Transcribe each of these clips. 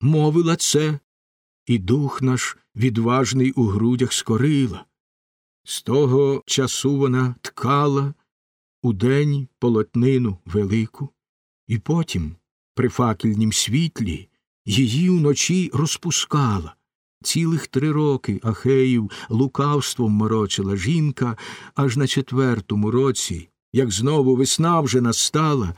мовила це, і дух наш відважний у грудях скорила. З того часу вона ткала у день полотнину велику, і потім, при факельнім світлі, її вночі розпускала. Цілих три роки Ахеїв лукавством морочила жінка, аж на четвертому році, як знову весна вже настала,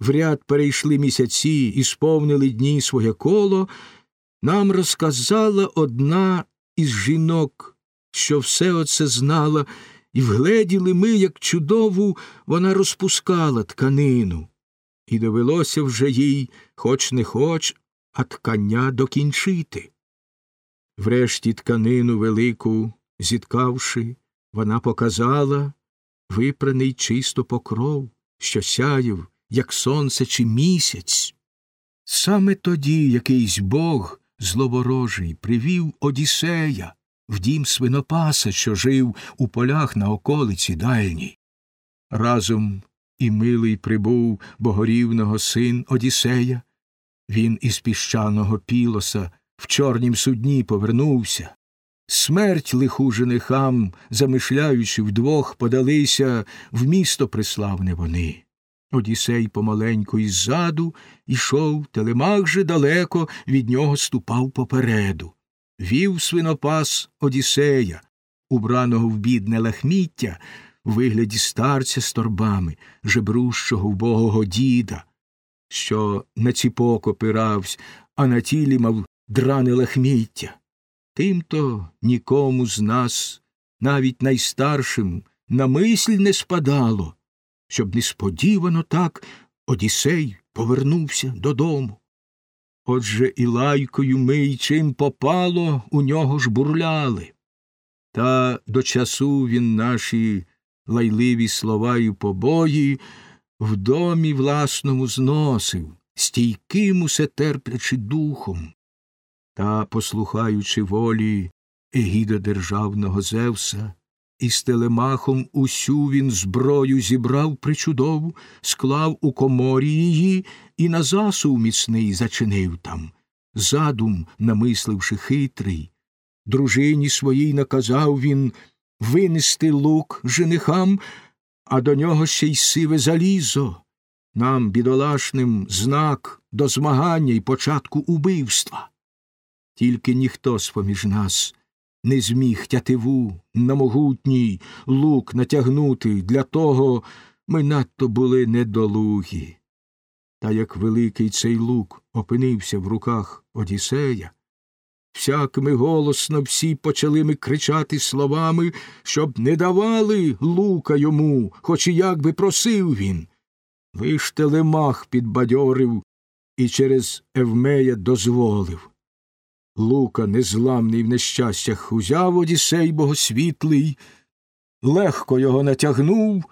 в ряд перейшли місяці і сповнили дні своє коло, нам розказала одна із жінок, що все оце знала, і вгледіли ми, як чудову вона розпускала тканину, і довелося вже їй, хоч не хоч, а ткання докінчити. Врешті тканину велику, зіткавши, вона показала випраний чисто покров, що сяяв, як сонце чи місяць. Саме тоді якийсь бог зловорожий привів Одіссея в дім свинопаса, що жив у полях на околиці дальній. Разом і милий прибув богорівного син Одіссея. Він із піщаного пілоса в чорнім судні повернувся. Смерть лиху женихам, замишляючи вдвох, подалися в місто приславне вони. Одісей помаленьку іззаду ішов, телемах же далеко від нього ступав попереду. Вів свинопас Одіссея, убраного в бідне лахміття, в вигляді старця з торбами, жебрущого вбогого діда, що на ціпок опиравсь, а на тілі мав дране лахміття. Тимто нікому з нас, навіть найстаршим, на мисль не спадало, щоб несподівано так Одісей повернувся додому. Отже і лайкою ми й чим попало, у нього ж бурляли. Та до часу він наші лайливі слова й побої в домі власному зносив, стійким усе терплячи духом. Та, послухаючи волі егіда державного Зевса, і з телемахом усю він зброю зібрав причудову, склав у коморі її і на засув міцний зачинив там, задум, намисливши хитрий. Дружині своїй наказав він винести лук женихам, а до нього ще й сиве залізо, нам, бідолашним, знак до змагання й початку убивства. Тільки ніхто з поміж нас не зміг тятиву на могутній лук натягнути, для того ми надто були недолугі. Та як великий цей лук опинився в руках Одіссея, всяк ми голосно всі почали ми кричати словами, щоб не давали лука йому, хоч і як би просив він. Лиш телемах підбадьорив і через Евмея дозволив. Лука, незламний в нещастях, узяв Одісей богосвітлий, легко його натягнув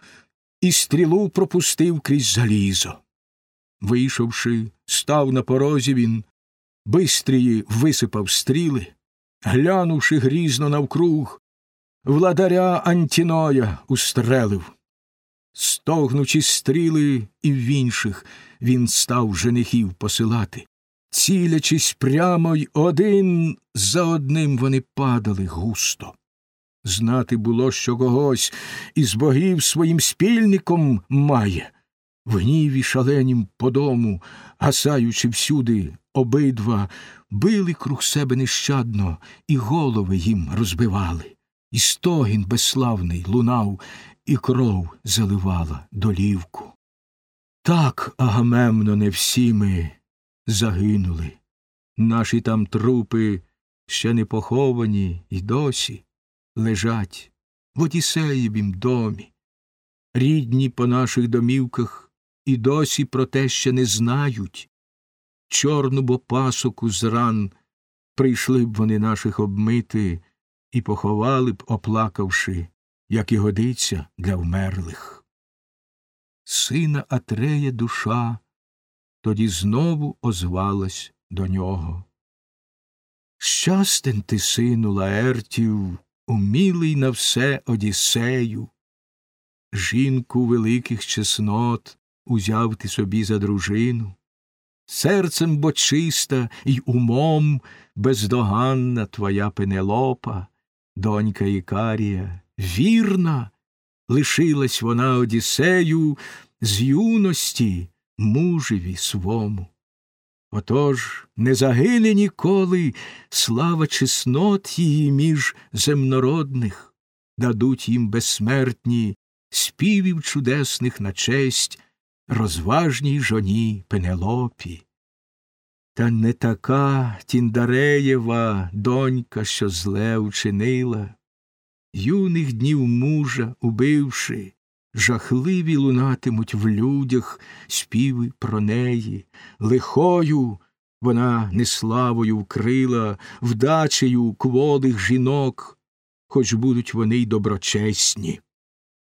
і стрілу пропустив крізь залізо. Вийшовши, став на порозі він, бистрії висипав стріли, глянувши грізно навкруг, владаря Антіноя устрелив. Стогнучи стріли і в інших, він став женихів посилати. Цілячись прямо й один за одним вони падали густо. Знати було, що когось із богів своїм спільником має, в гніві шаленім по дому, гасаючи всюди, обидва били круг себе нещадно, і голови їм розбивали, і стогін безславний лунав, і кров заливала долівку. Так, Агамемно, не всі ми загинули. Наші там трупи ще не поховані й досі лежать в Одіссеєвім домі. Рідні по наших домівках і досі про те ще не знають. Чорну бо пасоку з ран прийшли б вони наших обмити і поховали б, оплакавши, як і годиться для вмерлих. Сина Атрея душа тоді знову озвалась до нього. Щастен ти, сину Лаертів, умілий на все Одіссею. Жінку великих чеснот узяв ти собі за дружину, серцем бо чиста й умом бездоганна твоя Пенелопа, донька Ікарія, вірна, лишилась вона Одіссею з юності мужеві свому. Отож не загине ніколи слава чеснот її між земнородних, дадуть їм безсмертні співів чудесних на честь розважній жоні Пенелопі. Та не така Тіндареєва донька, що зле учинила, юних днів мужа, убивши, жахливі лунатимуть в людях співи про неї, лихою вона неславою вкрила, вдачею кволих жінок, хоч будуть вони й доброчесні.